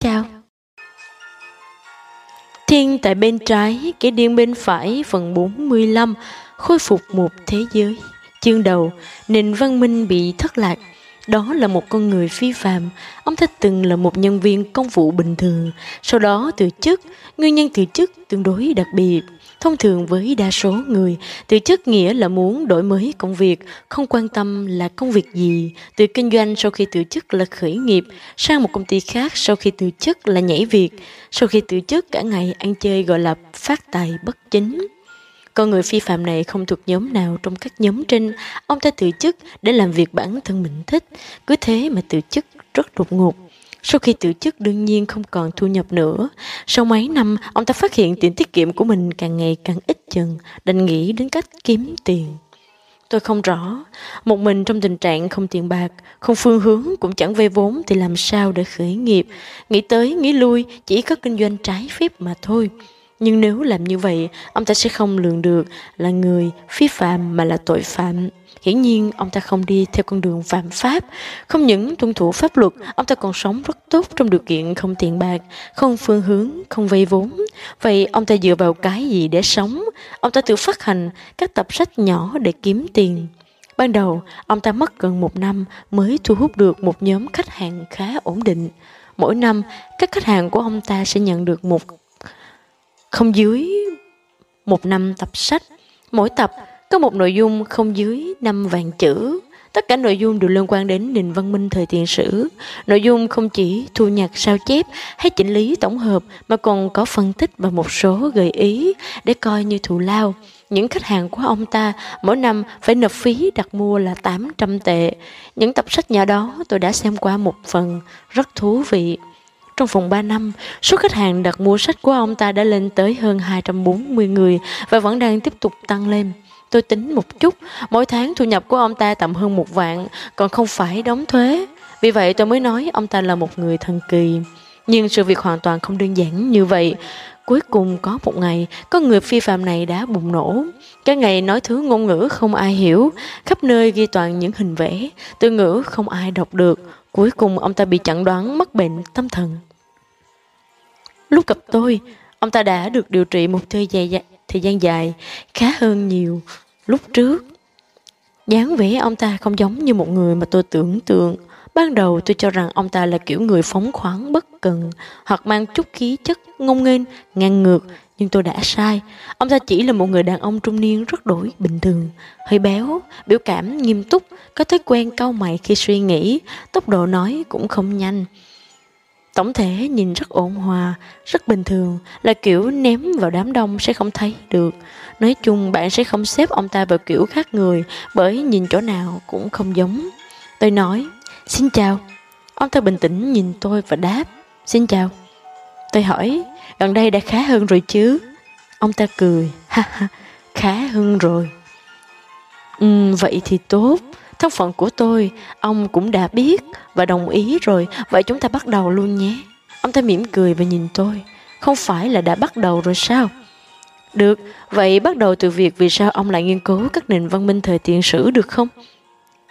chào. Thiên tại bên trái, kẻ điên bên phải, phần 45, khôi phục một thế giới. Chương đầu, nền văn minh bị thất lạc. Đó là một con người phi phạm. Ông thích từng là một nhân viên công vụ bình thường, sau đó từ chức. Nguyên nhân từ chức tương đối đặc biệt. Thông thường với đa số người, từ chức nghĩa là muốn đổi mới công việc, không quan tâm là công việc gì. Từ kinh doanh sau khi từ chức là khởi nghiệp, sang một công ty khác sau khi từ chức là nhảy việc. Sau khi từ chức cả ngày ăn chơi gọi là phát tài bất chính. Con người phi phạm này không thuộc nhóm nào trong các nhóm trên. Ông ta từ chức để làm việc bản thân mình thích. Cứ thế mà từ chức rất đột ngột. Sau khi từ chức đương nhiên không còn thu nhập nữa. Sau mấy năm, ông ta phát hiện tiền tiết kiệm của mình càng ngày càng ít dần, đành nghĩ đến cách kiếm tiền. Tôi không rõ, một mình trong tình trạng không tiền bạc, không phương hướng cũng chẳng vay vốn thì làm sao để khởi nghiệp. Nghĩ tới, nghĩ lui, chỉ có kinh doanh trái phép mà thôi. Nhưng nếu làm như vậy, ông ta sẽ không lường được là người phi phạm mà là tội phạm. Hiển nhiên, ông ta không đi theo con đường phạm pháp. Không những tuân thủ pháp luật, ông ta còn sống rất tốt trong điều kiện không tiền bạc, không phương hướng, không vay vốn. Vậy ông ta dựa vào cái gì để sống? Ông ta tự phát hành các tập sách nhỏ để kiếm tiền. Ban đầu, ông ta mất gần một năm mới thu hút được một nhóm khách hàng khá ổn định. Mỗi năm, các khách hàng của ông ta sẽ nhận được một không dưới một năm tập sách. Mỗi tập có một nội dung không dưới năm vạn chữ. Tất cả nội dung đều liên quan đến nền văn minh thời tiền sử. Nội dung không chỉ thu nhặt sao chép hay chỉnh lý tổng hợp mà còn có phân tích và một số gợi ý để coi như thù lao. Những khách hàng của ông ta mỗi năm phải nộp phí đặt mua là 800 tệ. Những tập sách nhỏ đó tôi đã xem qua một phần, rất thú vị. Trong vòng 3 năm, số khách hàng đặt mua sách của ông ta đã lên tới hơn 240 người và vẫn đang tiếp tục tăng lên. Tôi tính một chút, mỗi tháng thu nhập của ông ta tầm hơn một vạn, còn không phải đóng thuế. Vì vậy tôi mới nói ông ta là một người thần kỳ. Nhưng sự việc hoàn toàn không đơn giản như vậy. Cuối cùng có một ngày, có người phi phạm này đã bùng nổ. Cái ngày nói thứ ngôn ngữ không ai hiểu, khắp nơi ghi toàn những hình vẽ, từ ngữ không ai đọc được. Cuối cùng ông ta bị chẩn đoán mắc bệnh tâm thần. Lúc gặp tôi, ông ta đã được điều trị một thời gian dài, thời gian dài khá hơn nhiều lúc trước. dáng vẻ ông ta không giống như một người mà tôi tưởng tượng. Ban đầu tôi cho rằng ông ta là kiểu người phóng khoáng bất cần hoặc mang chút khí chất ngông nghênh, ngang ngược, nhưng tôi đã sai. Ông ta chỉ là một người đàn ông trung niên rất đổi bình thường, hơi béo, biểu cảm nghiêm túc, có thói quen cau mày khi suy nghĩ, tốc độ nói cũng không nhanh. Tổng thể nhìn rất ổn hòa, rất bình thường, là kiểu ném vào đám đông sẽ không thấy được. Nói chung bạn sẽ không xếp ông ta vào kiểu khác người bởi nhìn chỗ nào cũng không giống. Tôi nói, xin chào. Ông ta bình tĩnh nhìn tôi và đáp, xin chào. Tôi hỏi, gần đây đã khá hơn rồi chứ? Ông ta cười, ha ha, khá hơn rồi. Ừ, vậy thì tốt. Thân phận của tôi, ông cũng đã biết và đồng ý rồi, vậy chúng ta bắt đầu luôn nhé. Ông ta mỉm cười và nhìn tôi. Không phải là đã bắt đầu rồi sao? Được, vậy bắt đầu từ việc vì sao ông lại nghiên cứu các nền văn minh thời tiền sử được không?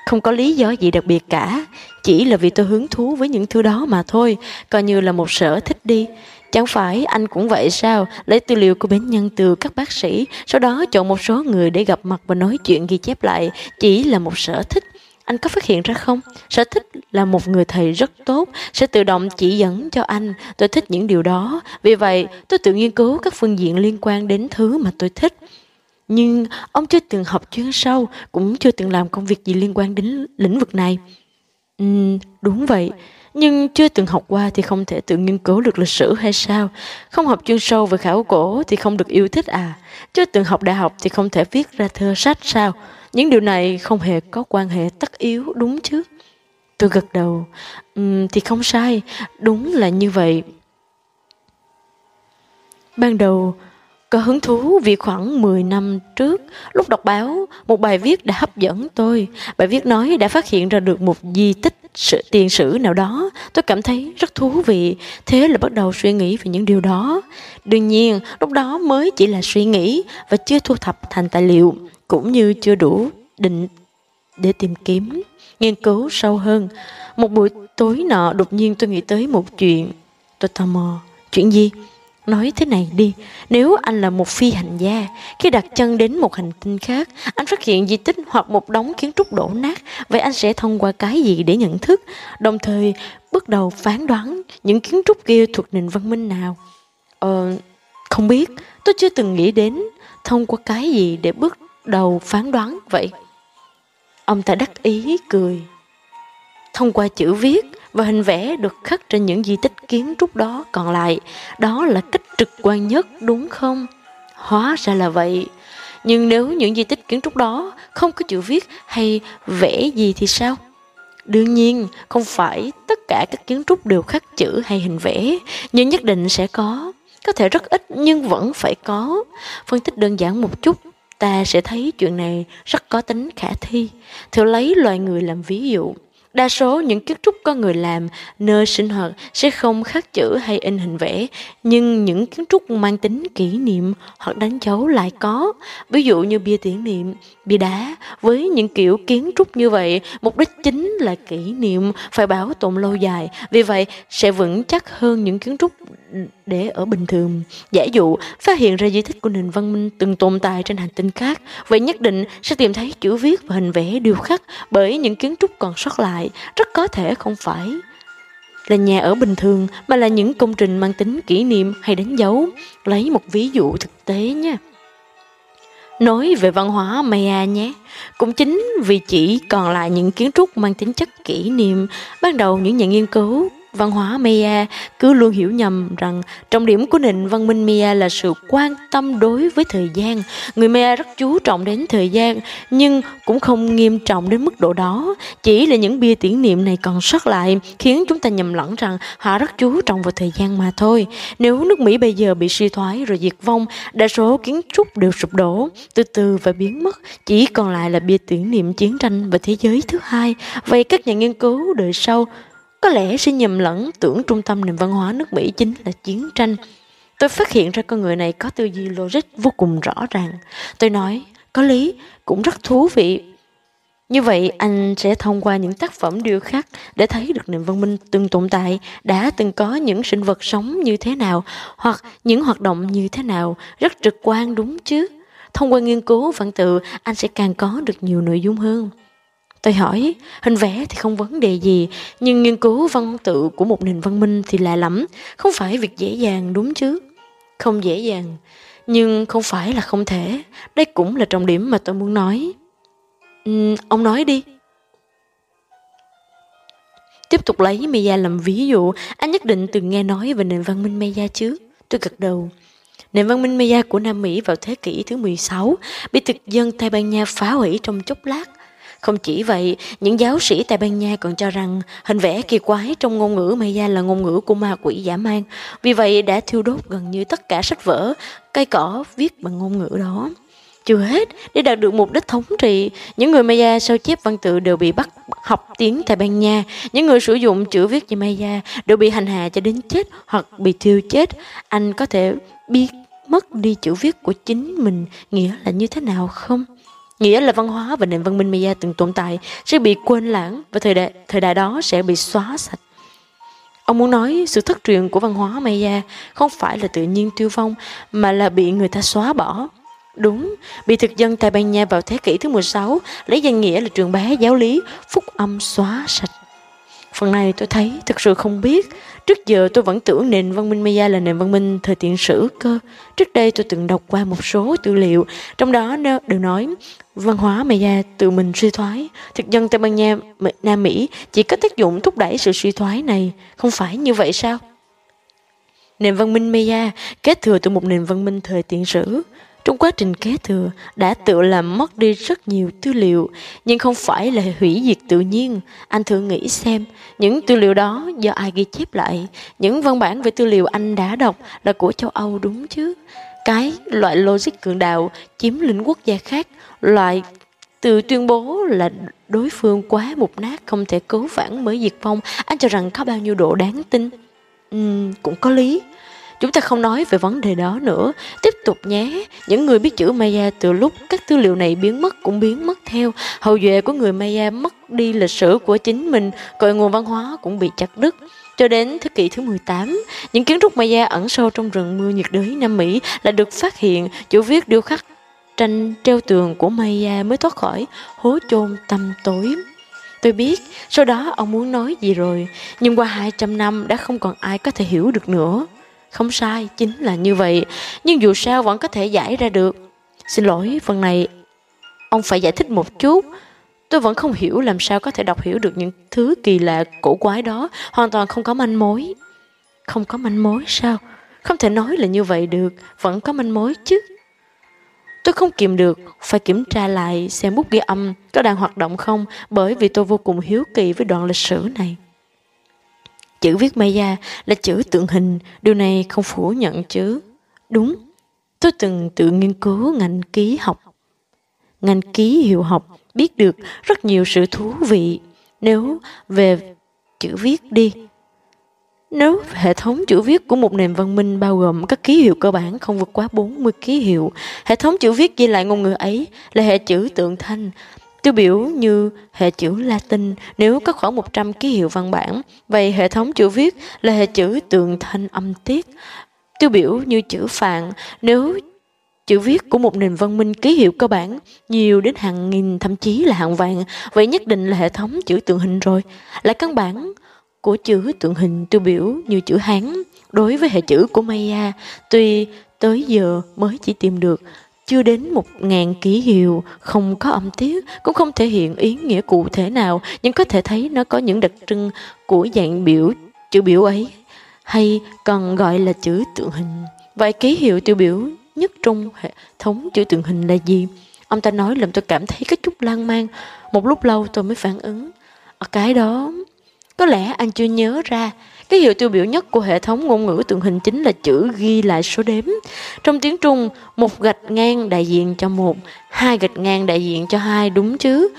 Không có lý do gì đặc biệt cả, chỉ là vì tôi hứng thú với những thứ đó mà thôi, coi như là một sở thích đi. Chẳng phải anh cũng vậy sao, lấy tư liệu của bệnh nhân từ các bác sĩ, sau đó chọn một số người để gặp mặt và nói chuyện ghi chép lại, chỉ là một sở thích. Anh có phát hiện ra không? Sở thích là một người thầy rất tốt, sẽ tự động chỉ dẫn cho anh. Tôi thích những điều đó. Vì vậy, tôi tự nghiên cứu các phương diện liên quan đến thứ mà tôi thích. Nhưng ông chưa từng học chuyên sâu, cũng chưa từng làm công việc gì liên quan đến lĩnh vực này. Ừ, đúng vậy. Nhưng chưa từng học qua thì không thể tự nghiên cứu được lịch sử hay sao? Không học chuyên sâu về khảo cổ thì không được yêu thích à? Chưa từng học đại học thì không thể viết ra thơ sách sao? Những điều này không hề có quan hệ tất yếu đúng chứ? Tôi gật đầu. Um, thì không sai, đúng là như vậy. Ban đầu, có hứng thú vì khoảng 10 năm trước, lúc đọc báo, một bài viết đã hấp dẫn tôi. Bài viết nói đã phát hiện ra được một di tích sự tiền sử nào đó. Tôi cảm thấy rất thú vị, thế là bắt đầu suy nghĩ về những điều đó. Đương nhiên, lúc đó mới chỉ là suy nghĩ và chưa thu thập thành tài liệu, cũng như chưa đủ định để tìm kiếm, nghiên cứu sâu hơn. Một buổi tối nọ đột nhiên tôi nghĩ tới một chuyện. Tôi tò mò. Chuyện gì? Nói thế này đi, nếu anh là một phi hành gia, khi đặt chân đến một hành tinh khác, anh phát hiện di tích hoặc một đống kiến trúc đổ nát, vậy anh sẽ thông qua cái gì để nhận thức, đồng thời bước đầu phán đoán những kiến trúc kia thuộc nền văn minh nào? Ờ, không biết, tôi chưa từng nghĩ đến thông qua cái gì để bước đầu phán đoán vậy. Ông ta đắc ý cười. Thông qua chữ viết, và hình vẽ được khắc trên những di tích kiến trúc đó còn lại. Đó là cách trực quan nhất đúng không? Hóa ra là vậy. Nhưng nếu những di tích kiến trúc đó không có chữ viết hay vẽ gì thì sao? Đương nhiên, không phải tất cả các kiến trúc đều khắc chữ hay hình vẽ, nhưng nhất định sẽ có. Có thể rất ít nhưng vẫn phải có. Phân tích đơn giản một chút, ta sẽ thấy chuyện này rất có tính khả thi. Thử lấy loài người làm ví dụ. Đa số những kiến trúc có người làm, nơi sinh hoạt sẽ không khắc chữ hay in hình vẽ, nhưng những kiến trúc mang tính kỷ niệm hoặc đánh dấu lại có. Ví dụ như bia tưởng niệm, bia đá, với những kiểu kiến trúc như vậy, mục đích chính là kỷ niệm, phải bảo tồn lâu dài, vì vậy sẽ vững chắc hơn những kiến trúc để ở bình thường. Giả dụ, phát hiện ra di tích của nền văn minh từng tồn tại trên hành tinh khác, vậy nhất định sẽ tìm thấy chữ viết và hình vẽ điêu khắc bởi những kiến trúc còn sót lại, rất có thể không phải là nhà ở bình thường mà là những công trình mang tính kỷ niệm hay đánh dấu. Lấy một ví dụ thực tế nha. Nói về văn hóa Maya nhé, cũng chính vì chỉ còn lại những kiến trúc mang tính chất kỷ niệm, ban đầu những nhà nghiên cứu văn hóa Maya cứ luôn hiểu nhầm rằng trọng điểm của nền văn minh Maya là sự quan tâm đối với thời gian. Người Maya rất chú trọng đến thời gian, nhưng cũng không nghiêm trọng đến mức độ đó. Chỉ là những bia tưởng niệm này còn sót lại, khiến chúng ta nhầm lẫn rằng họ rất chú trọng vào thời gian mà thôi. Nếu nước Mỹ bây giờ bị suy thoái rồi diệt vong, đa số kiến trúc đều sụp đổ, từ từ và biến mất, chỉ còn lại là bia tưởng niệm chiến tranh và thế giới thứ hai. Vậy các nhà nghiên cứu đời sau có lẽ sẽ nhầm lẫn tưởng trung tâm nền văn hóa nước Mỹ chính là chiến tranh. Tôi phát hiện ra con người này có tư duy logic vô cùng rõ ràng. Tôi nói, có lý, cũng rất thú vị. Như vậy anh sẽ thông qua những tác phẩm điêu khắc để thấy được nền văn minh từng tồn tại, đã từng có những sinh vật sống như thế nào, hoặc những hoạt động như thế nào, rất trực quan đúng chứ. Thông qua nghiên cứu văn tự, anh sẽ càng có được nhiều nội dung hơn. Tôi hỏi, hình vẽ thì không vấn đề gì, nhưng nghiên cứu văn tự của một nền văn minh thì lạ lắm, không phải việc dễ dàng đúng chứ? Không dễ dàng, nhưng không phải là không thể. Đây cũng là trọng điểm mà tôi muốn nói. Ừ, ông nói đi. Tiếp tục lấy Maya làm ví dụ, anh nhất định từng nghe nói về nền văn minh Maya chứ? Tôi gật đầu. Nền văn minh Maya của Nam Mỹ vào thế kỷ thứ 16 bị thực dân Tây Ban Nha phá hủy trong chốc lát. Không chỉ vậy, những giáo sĩ Tây Ban Nha còn cho rằng hình vẽ kỳ quái trong ngôn ngữ Maya là ngôn ngữ của ma quỷ giả mang Vì vậy đã thiêu đốt gần như tất cả sách vở, cây cỏ viết bằng ngôn ngữ đó. Chưa hết, để đạt được mục đích thống trị, những người Maya sao chép văn tự đều bị bắt học tiếng Tây Ban Nha. Những người sử dụng chữ viết như Maya đều bị hành hạ cho đến chết hoặc bị thiêu chết. Anh có thể biết mất đi chữ viết của chính mình nghĩa là như thế nào không? Nghĩa là văn hóa và nền văn minh Maya từng tồn tại sẽ bị quên lãng và thời đại, thời đại đó sẽ bị xóa sạch. Ông muốn nói sự thất truyền của văn hóa Maya không phải là tự nhiên tiêu vong mà là bị người ta xóa bỏ. Đúng, bị thực dân Tây Ban Nha vào thế kỷ thứ 16 lấy danh nghĩa là trường bá giáo lý, phúc âm xóa sạch. Phần này tôi thấy thực sự không biết. Trước giờ tôi vẫn tưởng nền văn minh Maya là nền văn minh thời tiền sử cơ. Trước đây tôi từng đọc qua một số tư liệu, trong đó đều nói văn hóa Maya tự mình suy thoái. Thực dân Tây Ban Nha, Nam Mỹ chỉ có tác dụng thúc đẩy sự suy thoái này. Không phải như vậy sao? Nền văn minh Maya kết thừa từ một nền văn minh thời tiền sử. Trong quá trình kế thừa đã tự làm mất đi rất nhiều tư liệu, nhưng không phải là hủy diệt tự nhiên. Anh thử nghĩ xem, những tư liệu đó do ai ghi chép lại, những văn bản về tư liệu anh đã đọc là của châu Âu đúng chứ? Cái loại logic cường đạo chiếm lĩnh quốc gia khác, loại từ tuyên bố là đối phương quá mục nát không thể cứu vãn mới diệt vong, anh cho rằng có bao nhiêu độ đáng tin? Uhm, cũng có lý. Chúng ta không nói về vấn đề đó nữa. Tiếp tục nhé. Những người biết chữ Maya từ lúc các tư liệu này biến mất cũng biến mất theo. Hậu duệ của người Maya mất đi lịch sử của chính mình, cội nguồn văn hóa cũng bị chặt đứt. Cho đến thế kỷ thứ 18, những kiến trúc Maya ẩn sâu trong rừng mưa nhiệt đới Nam Mỹ là được phát hiện chữ viết điêu khắc tranh treo tường của Maya mới thoát khỏi hố chôn tăm tối. Tôi biết, sau đó ông muốn nói gì rồi, nhưng qua 200 năm đã không còn ai có thể hiểu được nữa. Không sai, chính là như vậy, nhưng dù sao vẫn có thể giải ra được. Xin lỗi, phần này ông phải giải thích một chút. Tôi vẫn không hiểu làm sao có thể đọc hiểu được những thứ kỳ lạ cổ quái đó, hoàn toàn không có manh mối. Không có manh mối sao? Không thể nói là như vậy được, vẫn có manh mối chứ. Tôi không kìm được, phải kiểm tra lại xem bút ghi âm có đang hoạt động không bởi vì tôi vô cùng hiếu kỳ với đoạn lịch sử này. Chữ viết Maya là chữ tượng hình, điều này không phủ nhận chứ. Đúng, tôi từng tự nghiên cứu ngành ký học. Ngành ký hiệu học biết được rất nhiều sự thú vị. Nếu về chữ viết đi, nếu hệ thống chữ viết của một nền văn minh bao gồm các ký hiệu cơ bản không vượt quá 40 ký hiệu, hệ thống chữ viết ghi lại ngôn ngữ ấy là hệ chữ tượng thanh, tiêu biểu như hệ chữ Latin. Nếu có khoảng 100 ký hiệu văn bản, vậy hệ thống chữ viết là hệ chữ tượng thanh âm tiết, tiêu biểu như chữ Phạn. Nếu chữ viết của một nền văn minh ký hiệu cơ bản nhiều đến hàng nghìn thậm chí là hàng vạn, vậy nhất định là hệ thống chữ tượng hình rồi, là căn bản của chữ tượng hình tiêu biểu như chữ Hán. Đối với hệ chữ của Maya, tuy tới giờ mới chỉ tìm được chưa đến một ngàn ký hiệu, không có âm tiết, cũng không thể hiện ý nghĩa cụ thể nào, nhưng có thể thấy nó có những đặc trưng của dạng biểu chữ biểu ấy, hay còn gọi là chữ tượng hình. Vậy ký hiệu tiêu biểu nhất trong hệ thống chữ tượng hình là gì? Ông ta nói làm tôi cảm thấy có chút lan man. Một lúc lâu tôi mới phản ứng. Ở cái đó có lẽ anh chưa nhớ ra, cái hiệu tiêu biểu nhất của hệ thống ngôn ngữ tượng hình chính là chữ ghi lại số đếm. Trong tiếng Trung, một gạch ngang đại diện cho một, hai gạch ngang đại diện cho hai, đúng chứ?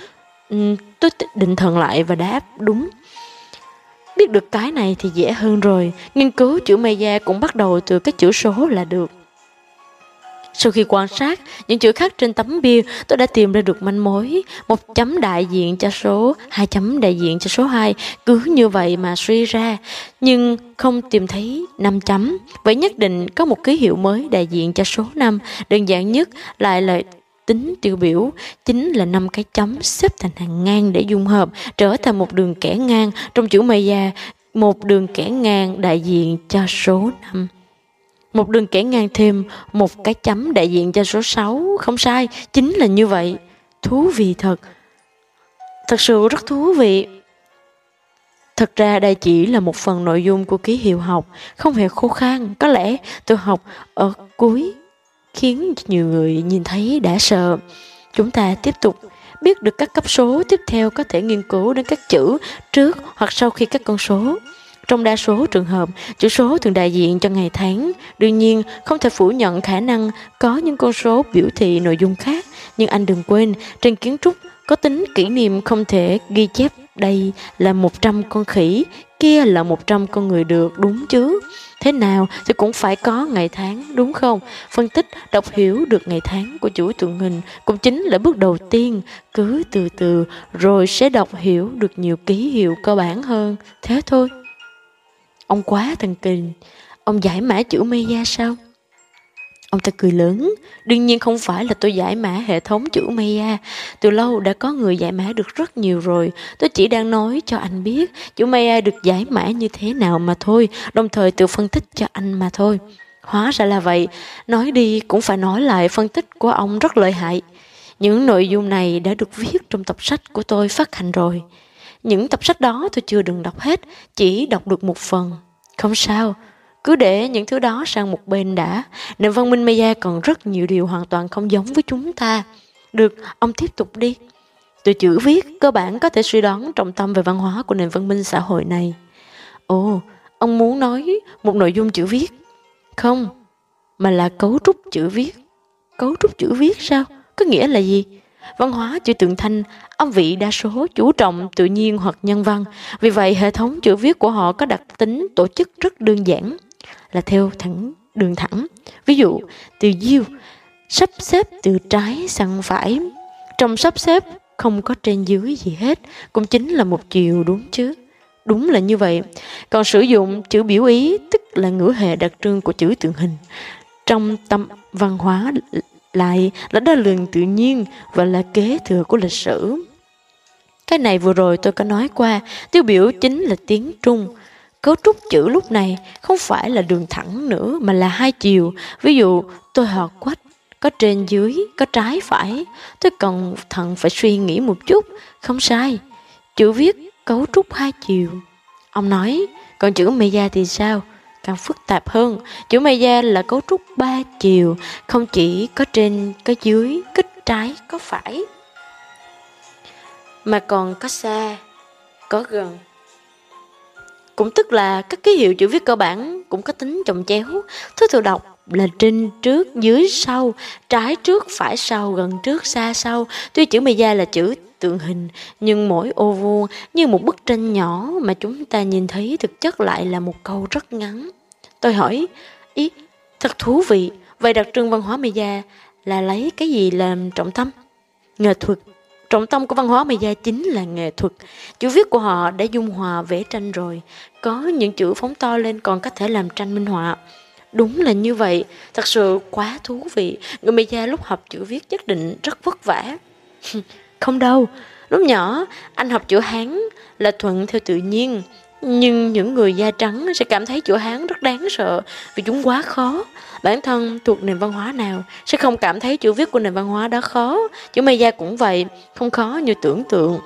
Ừ, tôi định thần lại và đáp đúng. Biết được cái này thì dễ hơn rồi, nghiên cứu chữ Maya cũng bắt đầu từ các chữ số là được. Sau khi quan sát những chữ khắc trên tấm bia, tôi đã tìm ra được manh mối. Một chấm đại diện cho số, hai chấm đại diện cho số 2. Cứ như vậy mà suy ra, nhưng không tìm thấy 5 chấm. Vậy nhất định có một ký hiệu mới đại diện cho số 5. Đơn giản nhất lại là tính tiêu biểu chính là năm cái chấm xếp thành hàng ngang để dung hợp trở thành một đường kẻ ngang trong chữ Maya một đường kẻ ngang đại diện cho số 5. Một đường kẻ ngang thêm một cái chấm đại diện cho số 6, không sai, chính là như vậy. Thú vị thật. Thật sự rất thú vị. Thật ra đây chỉ là một phần nội dung của ký hiệu học, không hề khô khan. Có lẽ tôi học ở cuối khiến nhiều người nhìn thấy đã sợ. Chúng ta tiếp tục biết được các cấp số tiếp theo có thể nghiên cứu đến các chữ trước hoặc sau khi các con số. Trong đa số trường hợp, chữ số thường đại diện cho ngày tháng. Đương nhiên, không thể phủ nhận khả năng có những con số biểu thị nội dung khác. Nhưng anh đừng quên, trên kiến trúc có tính kỷ niệm không thể ghi chép đây là 100 con khỉ, kia là 100 con người được, đúng chứ? Thế nào thì cũng phải có ngày tháng, đúng không? Phân tích, đọc hiểu được ngày tháng của chuỗi tượng hình cũng chính là bước đầu tiên. Cứ từ từ rồi sẽ đọc hiểu được nhiều ký hiệu cơ bản hơn. Thế thôi. Ông quá thần kinh, ông giải mã chữ Maya sao? Ông ta cười lớn, đương nhiên không phải là tôi giải mã hệ thống chữ Maya, từ lâu đã có người giải mã được rất nhiều rồi, tôi chỉ đang nói cho anh biết chữ Maya được giải mã như thế nào mà thôi, đồng thời tự phân tích cho anh mà thôi. Hóa ra là vậy, nói đi cũng phải nói lại phân tích của ông rất lợi hại. Những nội dung này đã được viết trong tập sách của tôi phát hành rồi. Những tập sách đó tôi chưa đừng đọc hết, chỉ đọc được một phần. Không sao, cứ để những thứ đó sang một bên đã. Nền văn minh Maya còn rất nhiều điều hoàn toàn không giống với chúng ta. Được, ông tiếp tục đi. Từ chữ viết, cơ bản có thể suy đoán trọng tâm về văn hóa của nền văn minh xã hội này. Ồ, ông muốn nói một nội dung chữ viết? Không, mà là cấu trúc chữ viết. Cấu trúc chữ viết sao? Có nghĩa là gì? Văn hóa chữ tượng thanh, âm vị đa số chú trọng tự nhiên hoặc nhân văn. Vì vậy, hệ thống chữ viết của họ có đặc tính tổ chức rất đơn giản, là theo thẳng đường thẳng. Ví dụ, từ diêu, sắp xếp từ trái sang phải. Trong sắp xếp không có trên dưới gì hết, cũng chính là một chiều đúng chứ. Đúng là như vậy. Còn sử dụng chữ biểu ý tức là ngữ hệ đặc trưng của chữ tượng hình. Trong tâm văn hóa lại là đo lường tự nhiên và là kế thừa của lịch sử. Cái này vừa rồi tôi có nói qua, tiêu biểu chính là tiếng Trung. Cấu trúc chữ lúc này không phải là đường thẳng nữa mà là hai chiều. Ví dụ tôi họ quách, có trên dưới, có trái phải. Tôi cần thận phải suy nghĩ một chút, không sai. Chữ viết cấu trúc hai chiều. Ông nói, còn chữ Maya thì sao? Càng phức tạp hơn, chữ Maya là cấu trúc ba chiều, không chỉ có trên, có dưới, có trái, có phải. Mà còn có xa, có gần. Cũng tức là các ký hiệu chữ viết cơ bản cũng có tính chồng chéo. Thứ tự đọc là trên trước dưới sau trái trước phải sau gần trước xa sau tuy chữ Maya là chữ tượng hình nhưng mỗi ô vuông như một bức tranh nhỏ mà chúng ta nhìn thấy thực chất lại là một câu rất ngắn tôi hỏi ý thật thú vị vậy đặc trưng văn hóa Maya là lấy cái gì làm trọng tâm nghệ thuật Trọng tâm của văn hóa Maya chính là nghệ thuật. Chữ viết của họ đã dung hòa vẽ tranh rồi. Có những chữ phóng to lên còn có thể làm tranh minh họa. Đúng là như vậy, thật sự quá thú vị. Người Maya lúc học chữ viết nhất định rất vất vả. Không đâu, lúc nhỏ anh học chữ Hán là thuận theo tự nhiên. Nhưng những người da trắng sẽ cảm thấy chữ Hán rất đáng sợ vì chúng quá khó. Bản thân thuộc nền văn hóa nào sẽ không cảm thấy chữ viết của nền văn hóa đó khó. Chữ Maya cũng vậy, không khó như tưởng tượng.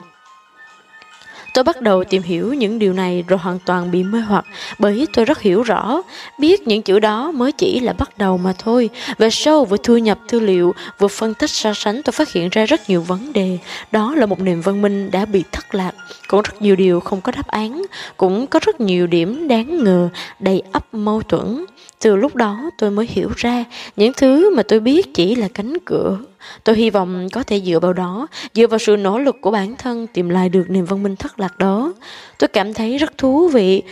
Tôi bắt đầu tìm hiểu những điều này rồi hoàn toàn bị mê hoặc bởi tôi rất hiểu rõ, biết những chữ đó mới chỉ là bắt đầu mà thôi. Về sâu vừa thu nhập tư liệu, vừa phân tích so sánh tôi phát hiện ra rất nhiều vấn đề. Đó là một nền văn minh đã bị thất lạc, cũng rất nhiều điều không có đáp án, cũng có rất nhiều điểm đáng ngờ, đầy ấp mâu thuẫn. Từ lúc đó tôi mới hiểu ra những thứ mà tôi biết chỉ là cánh cửa. Tôi hy vọng có thể dựa vào đó, dựa vào sự nỗ lực của bản thân tìm lại được niềm văn minh thất lạc đó. Tôi cảm thấy rất thú vị.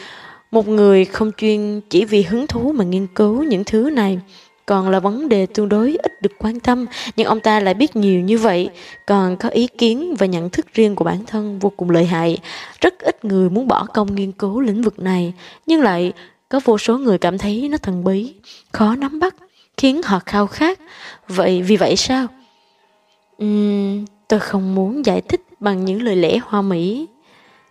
Một người không chuyên chỉ vì hứng thú mà nghiên cứu những thứ này còn là vấn đề tương đối ít được quan tâm nhưng ông ta lại biết nhiều như vậy còn có ý kiến và nhận thức riêng của bản thân vô cùng lợi hại rất ít người muốn bỏ công nghiên cứu lĩnh vực này nhưng lại có vô số người cảm thấy nó thần bí, khó nắm bắt, khiến họ khao khát. Vậy vì vậy sao? Uhm, tôi không muốn giải thích bằng những lời lẽ hoa mỹ.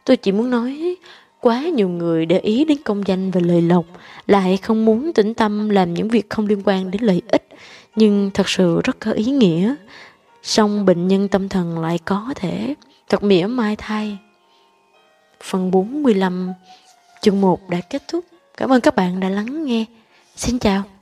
Tôi chỉ muốn nói quá nhiều người để ý đến công danh và lời lộc, lại không muốn tĩnh tâm làm những việc không liên quan đến lợi ích, nhưng thật sự rất có ý nghĩa. Song bệnh nhân tâm thần lại có thể thật mỉa mai thay. Phần 45 chương 1 đã kết thúc. Cảm ơn các bạn đã lắng nghe. Xin chào.